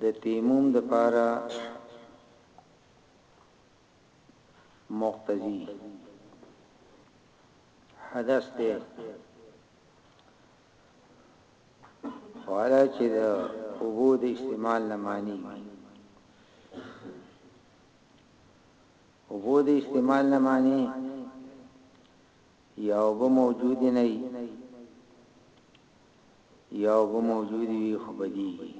د تيمم د پاره مقتضی حدث دی والا چې د اوبو د استعمال نه معنی وي اوبو د استعمال نه معنی یا اوبه موجود نه وي یا اوبه موجودې وي خو بدیږي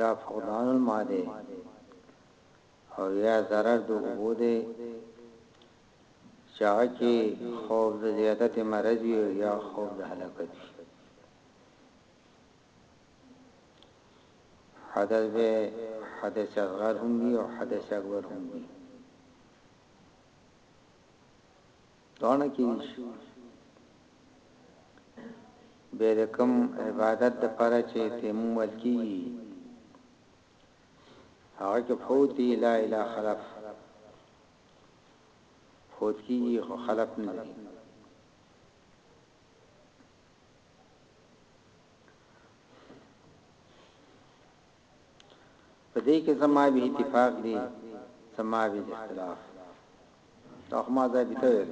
یا فقدان الماء دی او یا ضرر د اوبو دی چې هغه کې خوف د زیادت مرض وي یا خوف د هلاکت وي حدث به حدث اصغر هم وي او حدث اکبر هم وي دونه کې شو به د کوم عبادت د پاره چې تیمم ولکی هغه کې فوت دی لا اله خلف فوت کی خو خلف نه دی په دې کې څه ما به اتفاق دي څه ما به اختلاف دا خو ما ځای بته ویل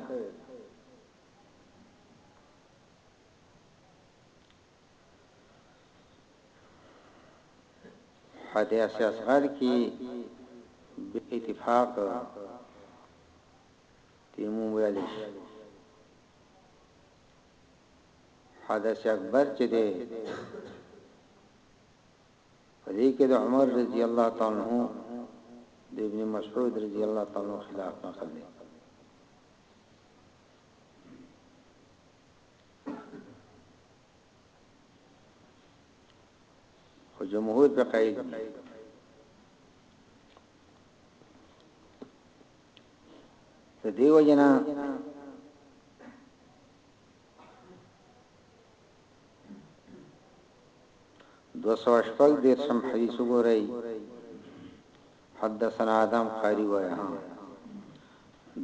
حدیث اصغر کې به اتفاق تیمو ویل شي حدث اکبر چې دی په دې کې د عمر رضی الله تعالی عنه د ابن مسعود رضی الله تعالی عنه خلاف نقل دی خو جمهور په قید دی د دیو جنا دوه سوه شپږ دېرشم حدیث وګورئ حدثنا آدم قاری وایه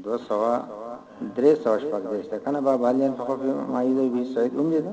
دوه سوه درې سوه شپږ دېرش ده کنه باب حالیان فقف معیده بی سعید هم دې ده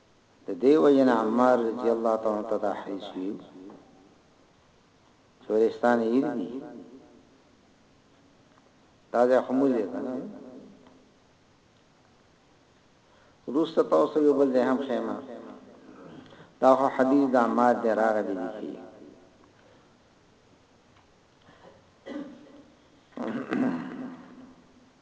د دې وجنه عمار رضی الله تعالی ته دا حدیث ویو چورستان یې دی دا د حمول دی کنه روس ته تاسو یو بل دی هم خیمه دا حدیث د عمار دی راغلی دی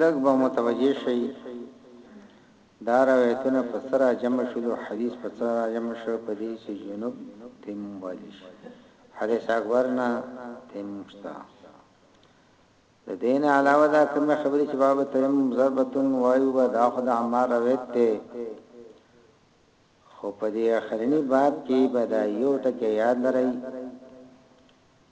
لږ به متوجه شئ دا روایتونه په څه را جمع شول او حدیث په څه را جمع شو په دې چې جنوب تیمم بالی شي حدیث اکبر نه تیمم شته د دین علاوه دا کومه خبرې چې باب تیمم ضربتون وایو به دا خدای عمار روایت ته خو په دې اخرنی باب کې به دا یو ټکی یاد لرئ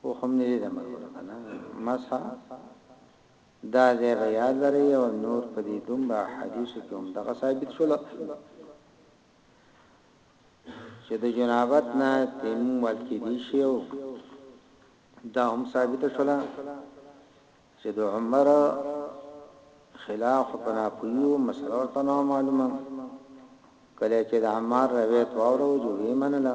خو هم نه دي د مرګونو کنه مسح دا ځای به یاد لرئ او نور په دې دومره احادیثو کې هم دغه ثابت شول چې د جنابت نه تیمم ول کې دي شی او دا هم ثابت شول چې د عمر خلاف پنا پویو مسله ورته نه معلومه کله چې د عمار روایت واورو جو یې منله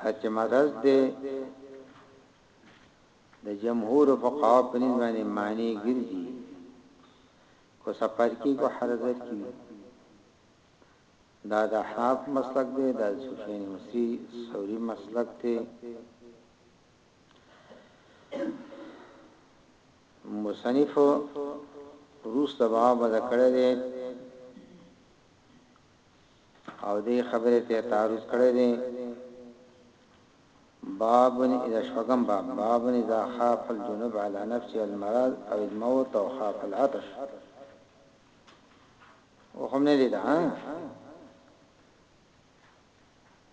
هڅه مدد ده د جمهور فقها په نسبت باندې معنی ګرځي کو سفر کې کو حرزت کې دا د حاف مسلک دی دا سفیان مصری سوری مسلک دی مصنف روس د باب د کړه دي او دې خبره ته تعرض کړی دی باب اذا شغم باب باب اذا خاف الجنب على نفسه المرض او الموت او خاف العطش وهم نه لیدا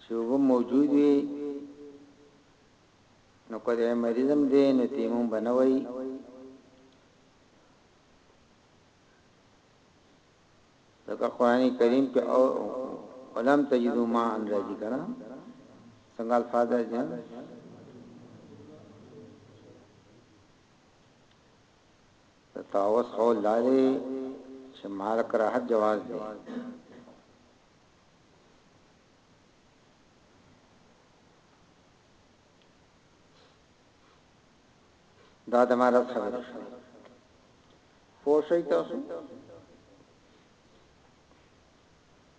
چې وبه موجود وي نو کله مریضم دی نو تیمم بنوي ځکه قران کریم په او علم تجدو ما ان راځي کنه څنګه الفاظ راځي د طاوس قول دا دی چې مال کراهت جواز دی دا د مال خبره پوه شئ تاسو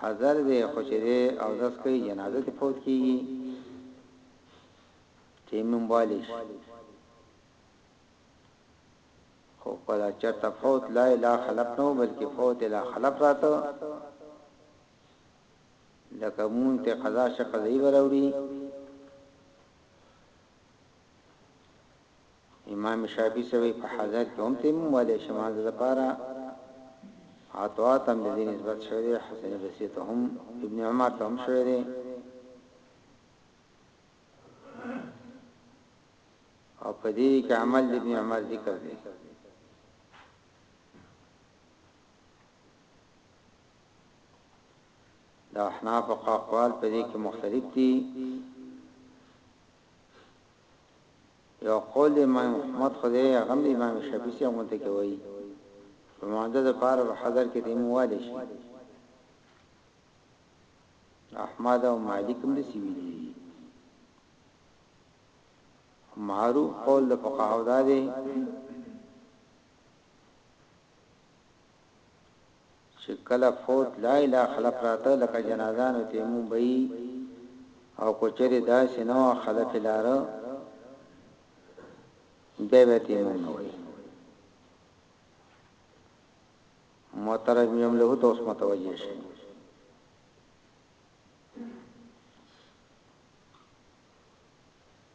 حضر دی خو چې دی اودس کوي جنازه ته فوت کیږي تیمم والی شي خو کله چې تفوت لا اله خلق نو بلکې فوت لا خلق راته لکه مون ته قضا شقضی وروړي امام شافعي سوي په حاضر کې هم تیمم والي شمال د لپاره عطوا تم د دې نسبت شوی دی حسن بصری ته هم ابن عمر ته هم شوی دی او په دې کې عمل د ابن عمر ذکر دی دا احناف او اقوال په دې کې مختلف دي یو قول د امام احمد خو دی هغه هم د امام شافعي صاحب غونته کې وایي په ماده د پاره په حضر کې تیمم والی شي احمد او مالک هم د سی ویلي دي معروف قول د فقهاو دا دی چه کله فوت لا اله خلق راته لکه جنازه نو تيموم به يي او که چيري داسي نه وه خلق يي لاره بيا به تيموم نه وي مترجم له ته اوس متوجه شي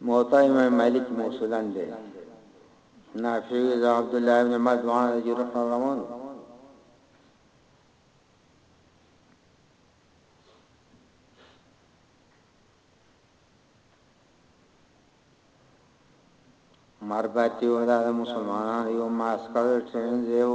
موطا امام مالک کی موصولا دی نافع د عبدالله ابن عمر دواړه د جرح روان مرباتی و دا دا مسلمانان یو ماسکر ټریننګ دیو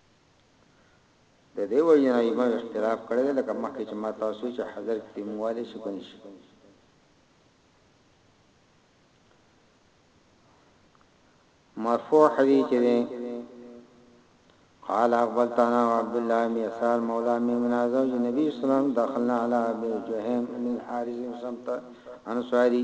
د دې وجنه ایمه اختلاف کړی دی لکه مخکې چې ما تاسو چې حضر کې تیمواله شي کني شي مرفوع حدیث دی قال اقبلتنا عبد الله بن يسار مولى من ازواج النبي صلى الله عليه وسلم دخلنا على ابي جهيم بن الحارث بن سمت انصاري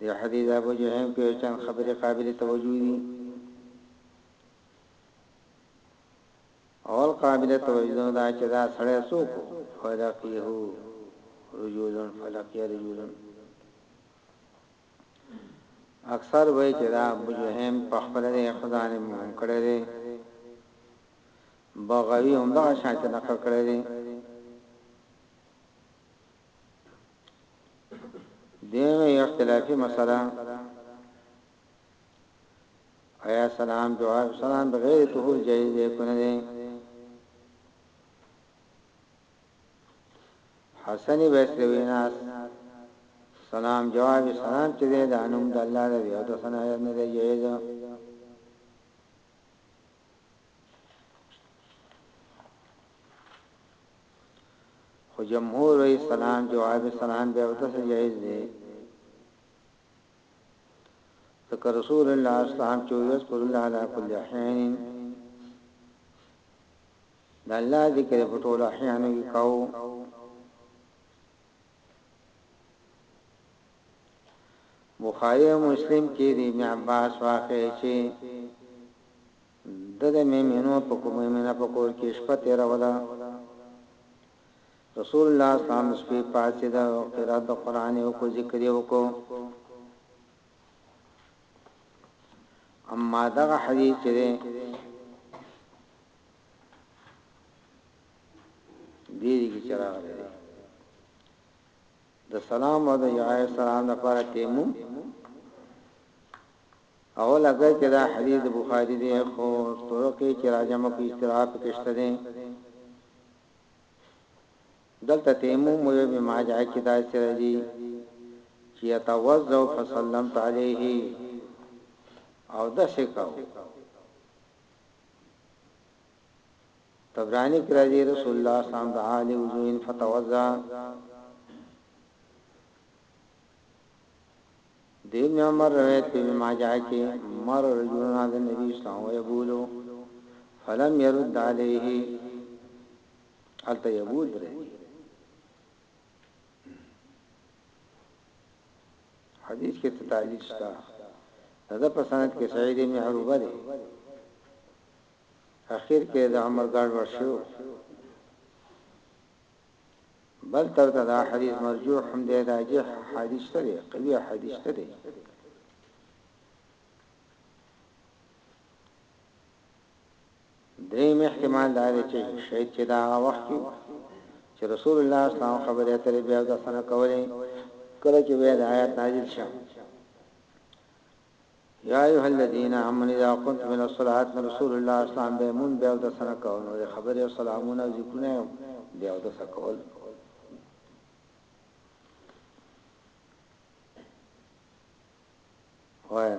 دې حديث ابو جهيم کې يو چند خبرې قابل توجه دي. اول قابل توجه دا چې دا سړی څوک فلقيه رجولن فلقيه رجولن اکثر وای چې دا بجهم په خپل دې خدای مهم کړی دی بغوی هم دا شانت نقل کړی دی دیمه اختلافي مسله آیا سلام جواب سلام بغیر طهور جایز دی کنه دی حسن بصری ناس سلام جواب سلام چې دی د انم د الله د یو د ثنا نه دی جایز خو جمهور رئیس سلام جواب سلام به او تاسو جایز دی ذکر رسول الله صلی الله علیه وسلم چې یذکر الله علی کل احیان د الله ذکر په ټول احیانو کې کاو بخاری او مسلم کې د ابن عباس واقعه چې ده د میمنو په کوم میمنه په کور کې شپه تیروله رسول الله صلی الله علیه وسلم شپې پاتې ده او قرات د قران او کو ذکر یو کو اما دا حدیث چې دې دې کې چراغ لري د سلام او د جواب سلام لپاره تیمم اول اګر کې دا حدیث د بخاری دی خو طرق چې راجمه کې اختلاف کېشته دي دلته تیمم مو به ماجا کې دا سره دي چې يتوضا فسلم عليه او د شکاو طبراني کې راځي رسول الله صلی الله علیه وسلم دعا لوضوء فتوضا د ابن عمر روایت په ابن ماجه کې مر رجلنا د نبی اسلام او یبولو فلم يرد عليه الته یبول درې حدیث کې تعلیل شته دا په سند کې سعید بن عروبه دی اخیر کې د عمر ګډوډ شو بل تر دا حدیث مرجوح هم دی راجح حدیث ته دی قوی حدیث ته دی دریم احتمال دا دی چې شهید چې دا وخت چې رسول الله صلی الله علیه وسلم خبرې اترې بیا د سره کولې کله چې وې د آیات نازل شوه یا ایها الذین آمنوا اذا قمتم الى الصلاة نو رسول الله اسلام به مون به او د سنه کول نو خبره او سلامونه او ذکرونه به او د سکول وای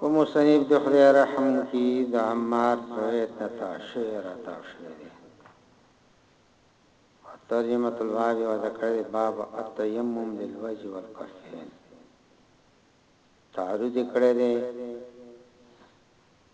په مصنف د خدای رحم کی د عمار زوی تتا شعر عطا شوی دی ترجمه الباب او ذکر باب التیمم للوجه والکفین تعرض کړی دی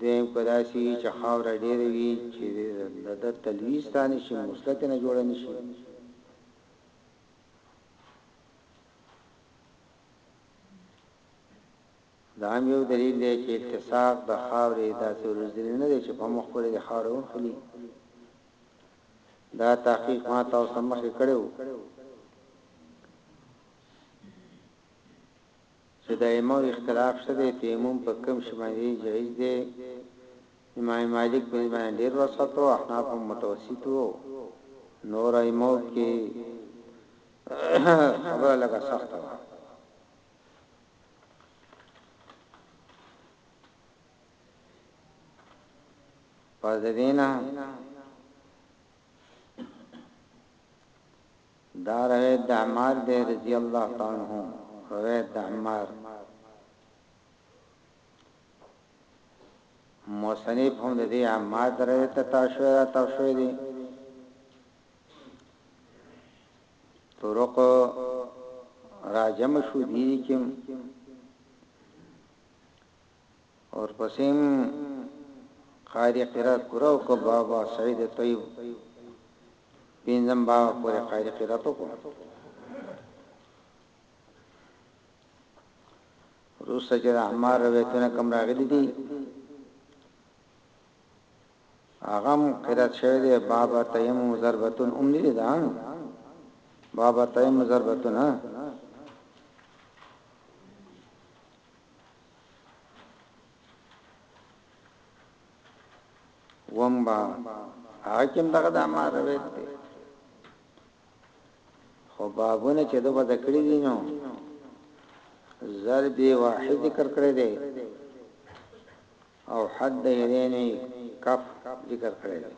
دویم که داسې وي چې خاوره ډېره وي چې د ده تلوي ستا نه شي، موسله ترې نه جوړه نه شي. دا هم یو دلیل دی چې التصاق د خاورې داسې ورځدلی نه دی چې په مخ پورې د خاورې وخلي. دا تحقیق ما تاسو مخې کړو. چه د ائمه وو اختلاف شته دی تیمم په کوم شی باندی جائز دی امام مالک په دی باندی ډیر وسعت وو احناف هم متوسط وو نور ائمه وو کی خبره لګه سخته وو پس دینا دا روایت د عمار دی رضی الله تعالی عنه روایت د عمار موسنیب هم د دې عمار درې ته تاشوی را تاشوی دی طرق راجم شو دي کوم ورپسې هم قاري قرات پوره وکړ بابا سعید طیب پنځم باب پورې قاري قرات وکړ روسه چې عمار روایتونه کم راغلي دي اغم قرات شوی دی بابا تیم ضربتون ام نه دي دا بابا تیم ضربتون ها وم با حاکم دغه د ما روایت دی خو بابونه چې د وځ کړی دي نو ضرب واحد ذکر کړی دی او حد یدینی کف ذکر کړی دی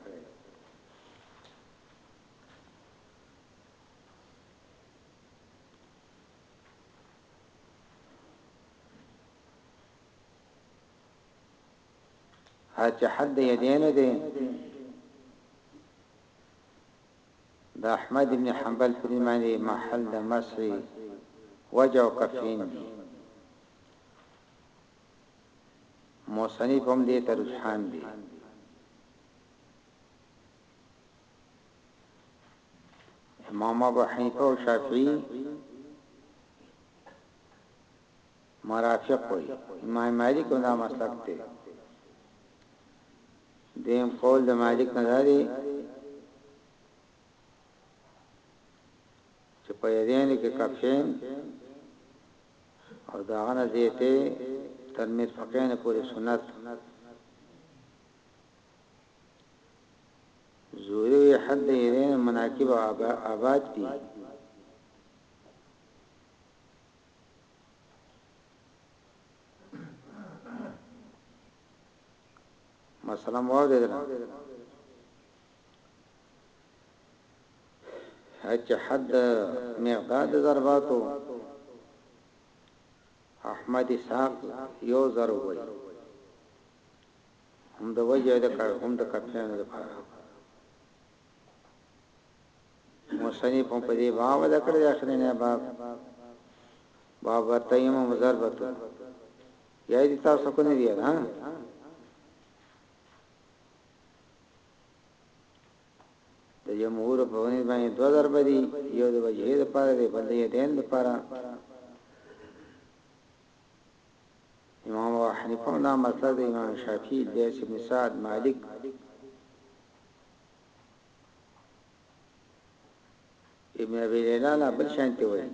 چې حد یدین دی د احمد ابن حنبل په معنی محل د مسری وجو کفین دی موسنی بم دې ترجحان دی امام ابو حنیفه او شافعی مرافق وي امام مالک هم دا مسلک دی دیم قول د مالک نه دی چې په یدین کې کفین او دا غنه زیته تر مرفقین پورې سنت زوری وی حد د ایرې نه مناکب او اباد دي. مثلا واوریدل هچ حد مقداد ضرباتو احمد ساق یو ضرب وی هم د وجه د کار هم د کپيانو د پاره مصنف هم په دې باب د کړې اخري نه باب باب تیم مزربتو یا دې تاسو کو نه دی ها د جمهور په ونی باندې دوه ضرب دي یو د وجهې لپاره دی بل یې دین لپاره امام ابو حنیفه هم دا مسله د امام شافعی لیث بن سعد مالک ابن ابي ليلى لا بل شانتي وایي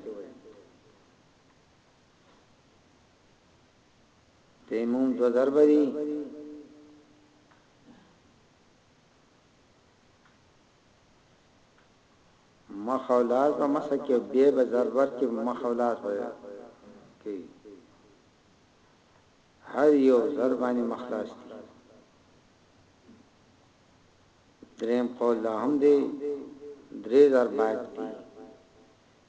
تیمون دو ضرب دی مخ او لاس به مسح کوي او بیا به ضرب ورکړي مخ او لاس به کوي هر یو ضرب باندې مخلاص دي دریم قول لا هم دی درې ضربات دي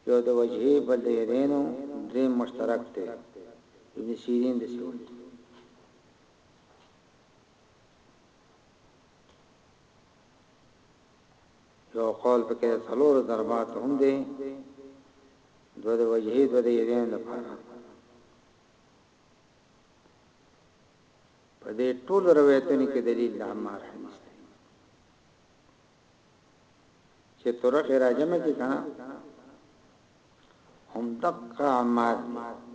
یو د وجهي بل د یرینو درې مشترک دی ابن سیرین د سیوی یو قول په کې څلور ضربات هم دي دو د وجهي دو د یدین لپاره په دې ټول روایتونو کې دلیل د عمار حدیث دی چې طرق راجمه کې کنه هم دقه عمار دی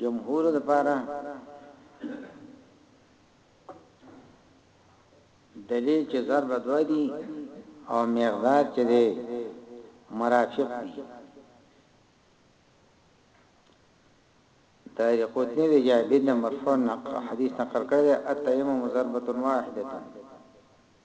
جمهور د پاره دلیل چې ضرب دوا دي او مقدار چې دی مرافق دي تاج قطنی دی جابر نه مرفوع نقل حدیث نقل کړی اتیمم ضربه واحده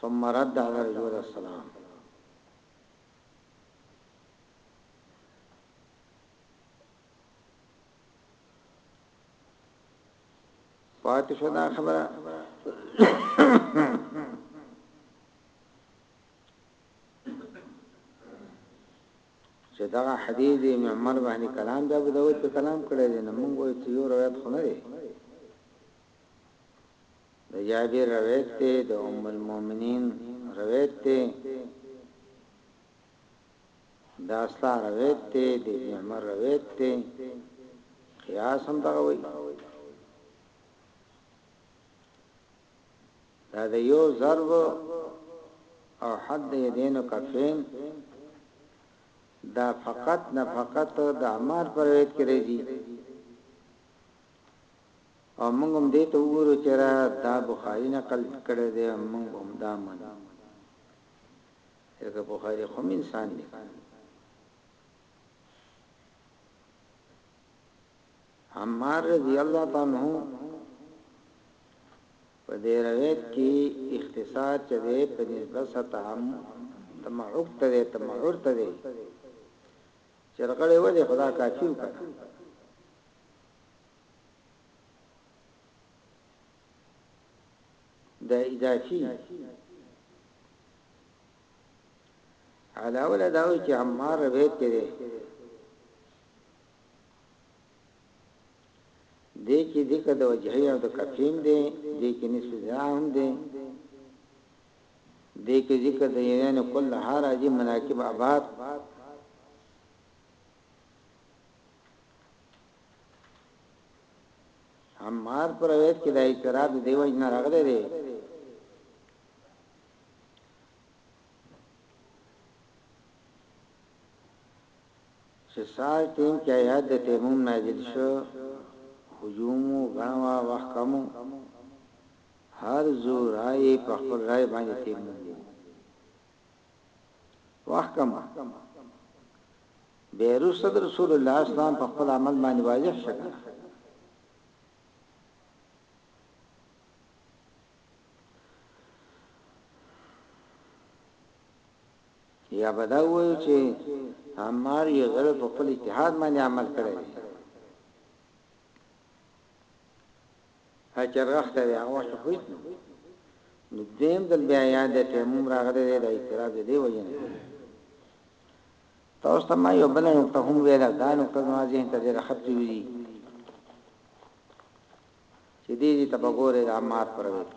ثم رد على الرجل السلام پاتې شو دا خبره چې دا حدیث دی معمر باندې کلام بیا به دوت په کلام کړی دی نو موږ وایو چې یو روایت خو نه دی د جابر روایت دی، د ام المومنین روایت دی، د اصلح روایت دی، د ابن عمر روایت دی، قیاس هم دغه وایي. دا د یو ضرب او حد یدین کفین دا فقط نه فقط د عمار پر روایت کې راځي او موږ هم دې ته وګورو چې را دا بخاري نقل کړی دی موږ به هم دا منو ځکه بخاري خو انسان دی عمار رضی الله تعالی عنہ په دې روایت کې اختصار چې ده په نسبت ستام تمعوق ته ده تمعور ته ده چرغړې ولې خدا کافي وکړه د اضافي علاوه دا وی چې عمار روایت کړي دې کې ذکر د وجهي او د کفیم دی دې کې نسب زام دی دې کې ذکر د یوین کله هر راځي مناکب آباد عمار پر روایت کې د اعتراض دی وجنه راغلی دی چې سار ټیم کې آیات د تیمم نازل شو هجوم غنوا وحکمو هر زو رائے په خپل رائے باندې تیمم وخت کم به رسول رسول الله اسلام په خپل عمل باندې واضح شکه یا بدا وایو چې عمار یو ځل په خپل اجتهاد باندې عمل کړی هغه چرغښ ته وی هغه وخت خو هیڅ نه نو دیم دل بیا یاد دی تیمم راغلی دی د اعتراض دی وجنه تاسو ته ما یو بل نقطه هم ویلا دا نقطه ما ذهن ته ډیره خط وی چې دې دې تبګوره د عمار پر وخت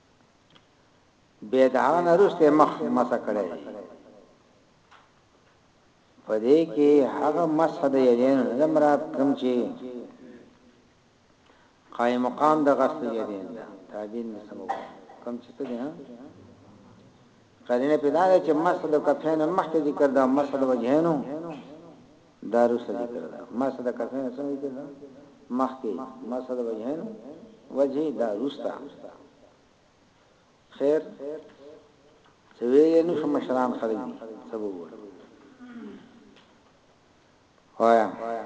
بیا د هغه نه وروسته مخ مسح کړی دی په دې کې هغه مسح د یدین نه مراد کوم چې قائم مقام د غسل یدین ده تعبین نه سمو کوم چې څه دی ها قرینه پیدا ده چې مسح د کفین مخکې ذکر ده مسح د وجهینو دا روسته ذکر ده مسح د کفین څنګه ذکر ده مخکې مسح د وجهین وجه دا روسته خیر سویل نو شمشران خلک دي سبب وایي وایا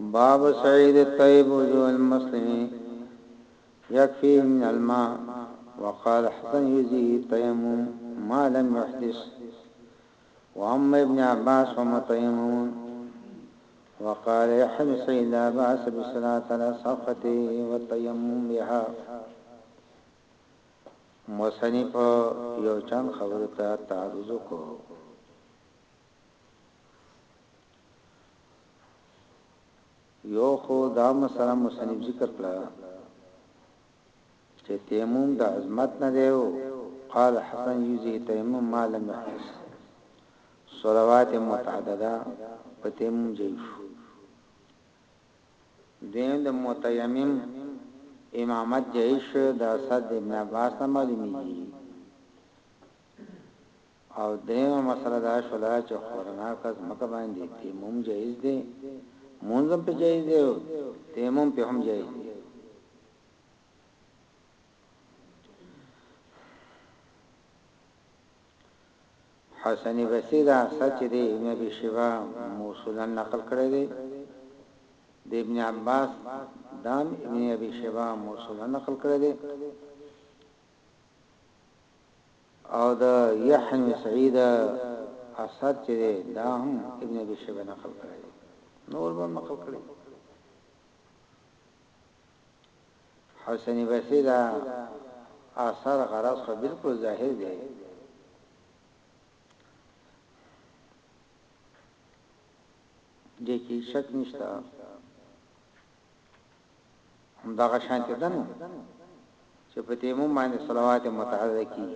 باب سعيد الطيب وجوه المسلمين يكفيه من الماء وقال حسن یزی تيمم ما لم يحدث وام ابن عباس ومطيمون وقال يحمس لا بأس بسلاة على صفته والتيمم بها مصنف یو چند خبرو ته تعرض وکړ. یو خو دا مسله مصنف ذکر کړه چې تیمم د عظمت نه دی او قال حسن یوزی تیمم ما لم يحدث صلوات متعدده په تیمم جوړ شو دویم د متیمم امامت جایز د اسد ابن عباس نه معلومیږي او دریمه مسله دا شوله چې خورناک ځمکه باندې تیمم جایز دی مونږ هم په جایز دی تیمم په هم جایز دی حسن بصري دا اثر چې د ابن ابي شيبه موصولا نقل کړی دی، د ابن عباس دام ابن ابي شيبه موصولا نقل کړی دی او د يحن سعيد اثر چې دی دا هم ابن ابي شيبه نقل کړی دی نور به نقل کړی حسن بصري دا اثر غرض خو بالکل ظاهر دی. دې کې شک نشته هم دا شانته ده نو چې په تیمم باندې صلوات متحرکی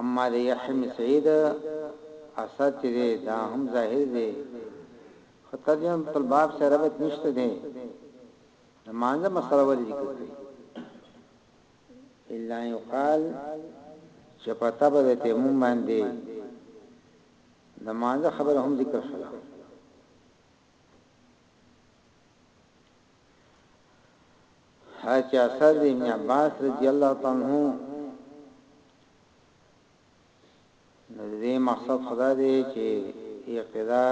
اما د يحيی بن سعيد اثر چې دی دا هم ظاهر دی خو ترجمه الباب سره ربط نشته دی د مانزه مسله ولې ذکر کړي الا يقال چې په تبه د تیمم باندې د مانزه خبره هم ذکر شوه هغه چې اثر د ابن عباس رضی الله تعالی عنہ نو دې مقصد خدا دی چې اقتدا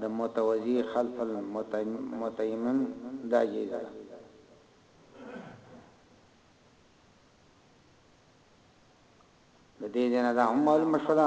د متوزی خلف المتیمم دا جیزه د دې جنا دا هم معلومه شوه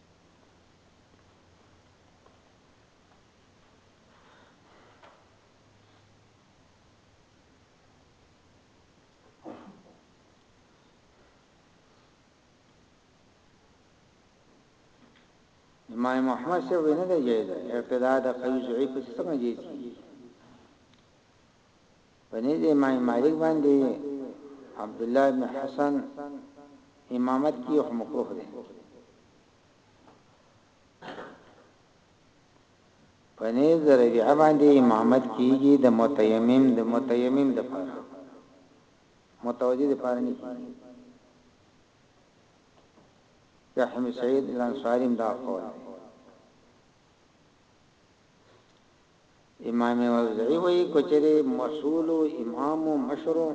ما محمد سے وینه دی جایز ارتداد قوی ضعیف څنګه جایز په نزد امام مالک باندې عبدالله ابن حسن امامت کی خو مکروه دی په نزد ربيعه باندې امامت کیږي د متيمم د متيمم د پاره متوجه د پاره نه کیږي رحم سعید الانصاری دا قول امام اوزعي وایي، که چېرې مسؤل و، امام و، مشر و،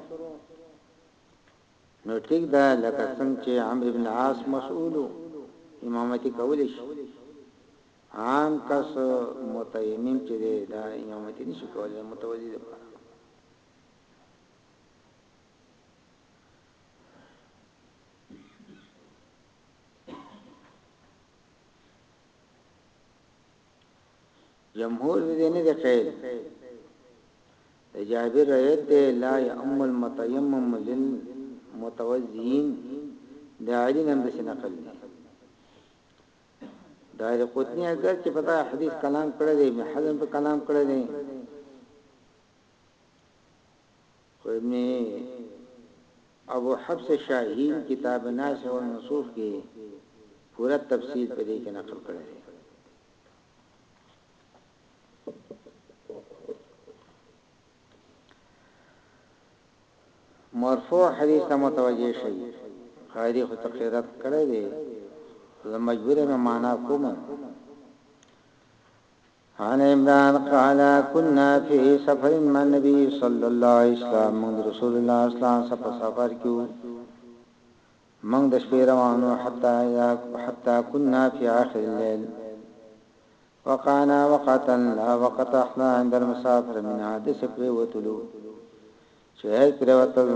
نو ټیک ده، لکه څنګه چې عمرو بن عاص مسؤل و، امامتي کولی شي، عام کس متیمم چې دی، دا امامتي نه شي کولی، د متوضي لپاره. جمهور دې نه دی قیل د جابر روایت دی لا يعم المتيمم للمتوزين د علی نن د نقل دی دا د قطنی اگر چې پتا حدیث کلام کړی دی ابن حزم په کلام کړی دی خو ابن ابو حفص شاهین کتاب ناسه والمنصوف کې پورا تفصیل په دې کې نقل کړی دی مرفوع حدیث ته متوجه شي قاری خو تقریرات کړی دی زه مجبور یم معنا کوم عن عمران قال كنا في سفر مع النبي صلى الله عليه وسلم رسول الله صلى الله عليه وسلم سفر کیو موږ د شپې روان وو حتی اذا حتی كنا في آخر الليل وقعنا وقعة لا وقت احنا عند المسافر منها داسې پرېوتلو چې هيڅ پرېوتل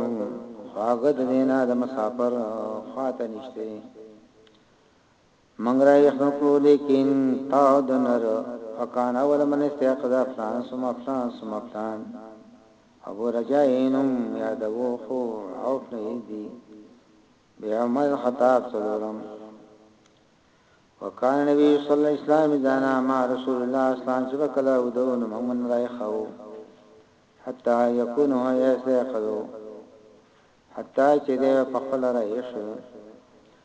خواږه د دې نه د مسافر خوا ته نشته موږ را يخ کړو ليکن تا د نر اکان اول من استياق دا فلان ثم فلان ثم فلان ابو رجاء يې نوم يادوو خو عوف نه يې دي بي عمر الخطاب څلورم وکان نبی صلی الله علیه وسلم دانا ما رسول الله اسلام چې وکلا او دو نو موږ راي خاو حتا یکون هو یسه قدو حتا چې دې په خپل راي شو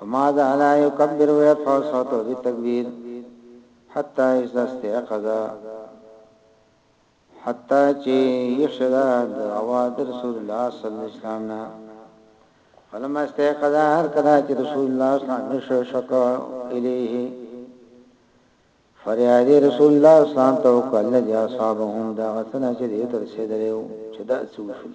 فما زال يكبر ويرفع صوته بالتكبير حتى اذا استيقظ حتى چې يشدا د اواز رسول الله صلی الله علیه وسلم نه فلما استيقظ هر کله چې رسول الله صلی الله علیه وسلم شکا الیه فریاد رسول الله صلی الله علیه وسلم ته وکړ چې اصحابهم دا غسنه چې دې تر سیدلو چې دا څه وشول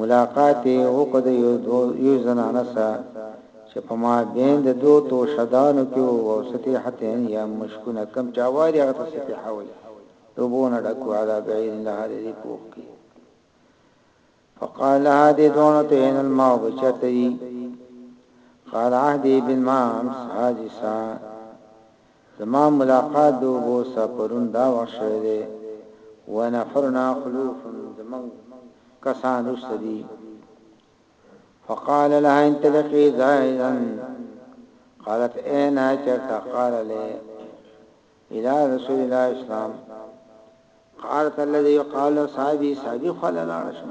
ملاقات يې وکړ د يو دوو يو زنانه سره چې په مابين د دوو توشدانو کې وو او سطيحتين يا مشکونه کوم چې هوا دي هغه ته سطيحه وايي د اوبو نه ډک وو علا بعيد لها د دې پوخ کې فقال لها دې دونو ته ان الماء بچرته دي قال عهدي بالماء امس هاجسا زما ملاقات د اوبو سره پرون دا وخت شوی دی، ونفرنا خلوف، زموږ کسان وروسته دي. فقال لها انطلقي زائدا قالت اين چرته قال له الى رسول الله اسلام قالت الذي يقال صاحبي صاحبي خلل عرشم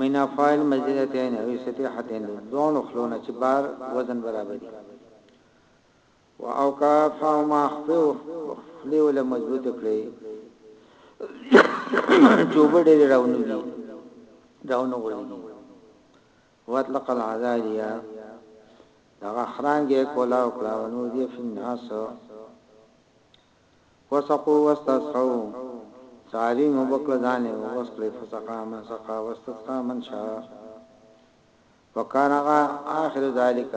مینا فاعل مجدتین او استطیحتین د دواړو خلو نه چې بار وزن برابري و او کافهما خپل خلی ول مضبوط کړی چوب ډېر راونو دي راونو غړي واطلق العذاریا دا خرانګه کولا او کړه ونو دي فناس وسقو واستسقو تعلیم اوبه کړه ځان یې اوبه څښلې فسقا من سقا واستسقا من شاء وکان هغه آخر ذالک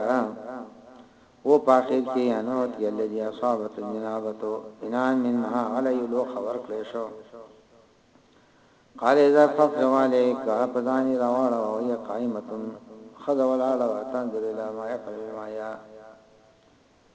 و په اخر کې انوت کې الذي اصابت جنابته انان من مها علی لو خبر کړې شو قال اذا ففرغ عليك فزاني راواړه او هي قائمه خذ ولاړه وتنظر الى ما يفعل ما يا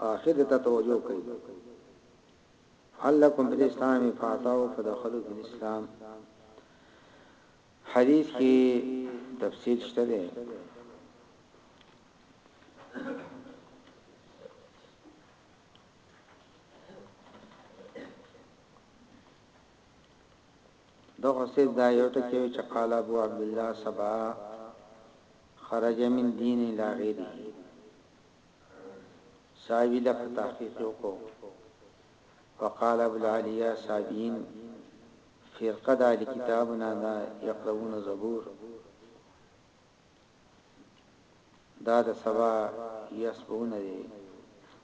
اخر ته توجه کوي فعلکم بالاسلام فاتاو فدخلوا بالاسلام حدیث کې تفصیل شته ده دغه سید دا یو ټکی چې قال ابو عبد الله سبا خرج من دین الى غیره صحابي لکه تحقیق یې وکړو وقال ابو العالیه صحابین فرقه د اهل کتابونه دا یقرؤون زبور دا د سبا یسبون دی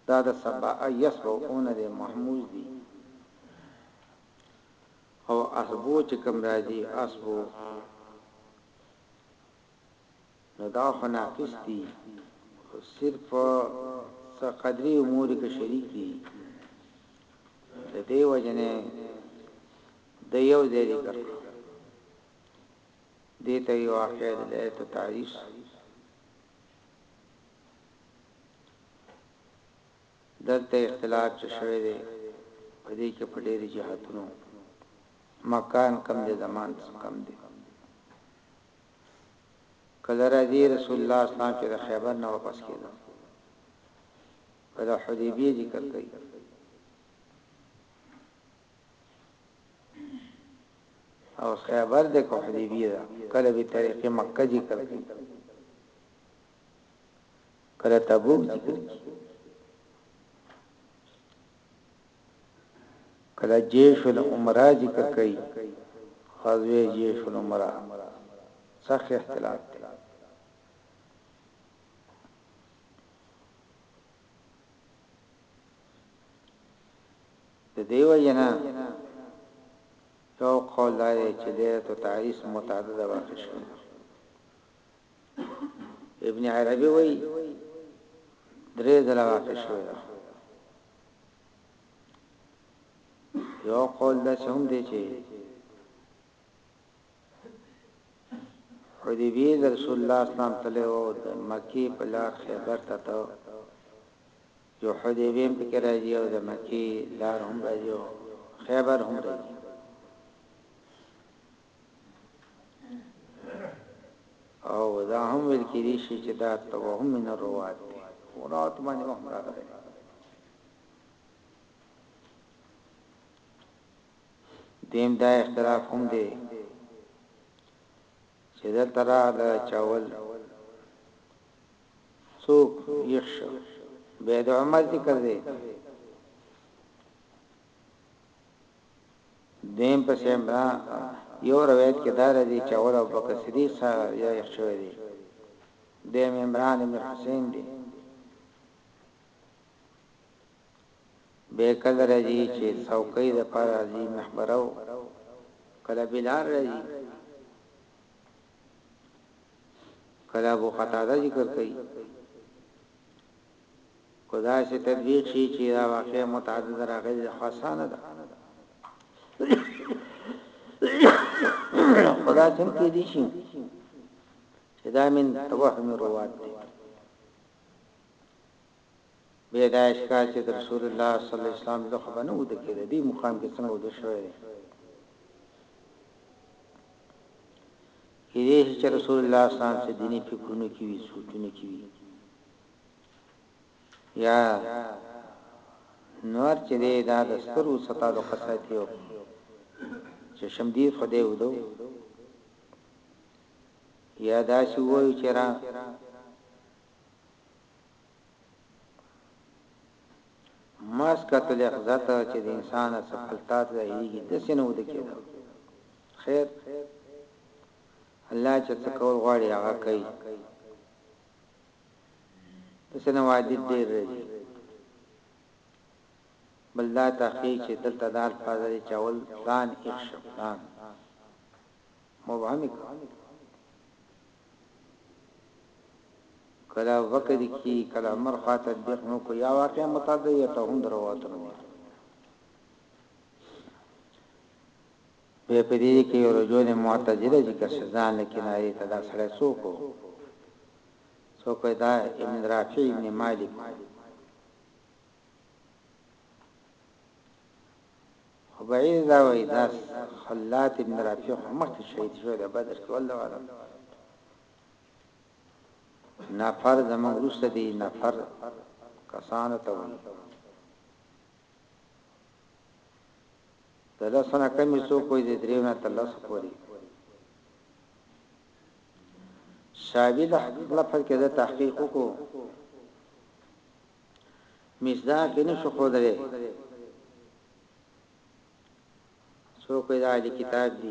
دا د سبا یسبون دی محمود دی او اسبو چې کوم راځي اسبو نو دا خو ناقص دي خو صرف په څه قدري امورو کې شریک دي ددې وجې نه د یو ځای ذکر کړو دې ته یو واقع د لایت تعریف دلته اختلاف چې شوی دی په دې کې په ډېری جهاتونو مکان کم دی زمان کم دی کله راځي رسول الله اسلام چې د خیبر نه واپس کېدو په د حدیبیه ذکر کوي او خیبر د کو حدیبیه ده کله به طریقې مکه ذکر کوي کله تبوک ذکر کوي کله جيش الامراء ذکر کوي غزوه جيش الامراء سخ اختلاف دی د دیو جنا یو قول دا دی چې د تو تعریس متعدد واقع شوی ابن عربي وایي درې ځله واقع شوی یو قول دا سم دی چې حدیبی د رسول الله اسلام تله او د مکی په لار خیبر ته ته جو حدیبی په کې راځي او د مکی لار هم راځي خیبر هم راځي او دا هم ویل کېږي چې دا توهم من الروات دی روات باندې وهم راغلی دیم دا اختلاف هم دی چې دا ترا دا چاول څوک یخ شو به د عمر ذکر دی دویم په صحیح املا یو روایت کې دا راځي چې اول ابوبکر صدیق سره یې شوی دی دویم عمران ابن حسین دی به کله راځي چې څوکۍ د پر راځي محبرو کله بلال راځي کله ابو قتاده ذکر کوي که داسې تطبیق شي چې دا واقعه متعدده راغلې ده، خو اسانه ده. خو داسې هم کېدای شي چې دا من توهم روات دی. بیا دا اشکال چې رسول الله صلی الله علیه وسلم د خبره نه ود کېد دی مقام کې څنګه ود شوی دی کېدې چې رسول الله صلی الله علیه وسلم دیني فکرونو کې وي سوچونو کې وي یا نور چې دی دا د سترو ستادو قصاتیو چې شمدی خدای ودو یا دا چې وایو چې را ماس کتل اخزت چې د انسان سفلتات ځایږي د سينو د کېدو خیر الله چې څکول غواړي هغه کوي داسې نه وادي ډېر راځي بل دا تحقیق چې دلته دا الفاظ راځي چې اول پلان ایښ پلان مبهمي کله وکړي کی کله عمر خاطر دغه نو کو یا واقع متعدیه ته هم درواتنه بیا په دې کې یو رجل معتزله ذکر شو، ځان له کنایې ته، دا سړی څوک و؟ څوک وایي دا ابن رافع ابن مالک و. خو بعیض دا وایي دا خلات ابن رافع خو مخکې شهید شوی دی بدر کې والله اعلم. نفر زموږ وروسته دي نفر کسانو ته وایي. د لسو نه کمې څوک وي د دریو نه تر لسو پورې شابی لفظ کې د تحقیق کو مصداق نه شو خو درې څوک دا علی کتاب دی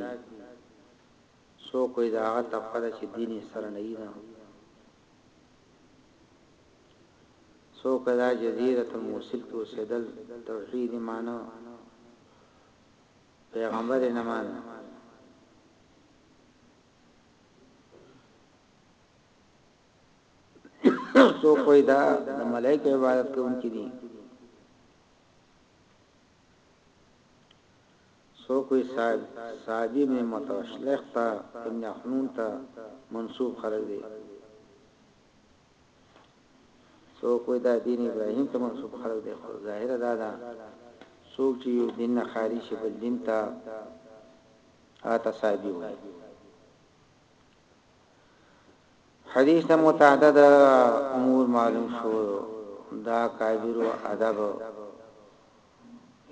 څوک دا هغه طبقه چې دیني سره نه نه څوک دا جزیرة الموصل کې اوسیدل توحید یې مانه پیغمبر یې نه مانه څوک وای دا د ملائکه عبادت کوونکي دي څوک وي صاحب سعدي بن متشلخ ته ابن اخنون ته منسوب خلک دي څوک وي دا دین ابراهیم ته منسوب خلک دي خو ظاهر دا ده څوک چې یو دین نه خارج شي بل دین ته آتا صاحبي وي حدیث ته متعدد امور معلوم شو دا کابیر و ادب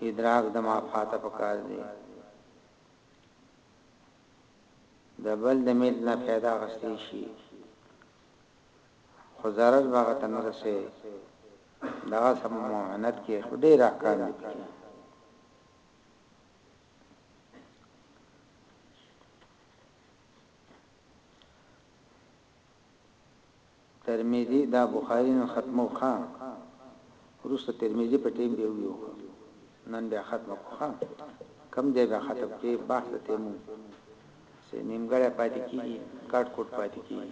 ادراک د ما فاته پکار دی د بل د میل نه پیدا غستې شي خو ضرر باغ ته نه رسي دا سم مهنت کې خډې راکان دي ترمذی دا بخاری نن ختمو ښا وروسته ترمذی په ټیم به ویو نن بیا ختم کو ښا کم دی بیا ختم کې بحث ته مو سه نیمګړی پاتې کیږي کټ کټ پاتې کیږي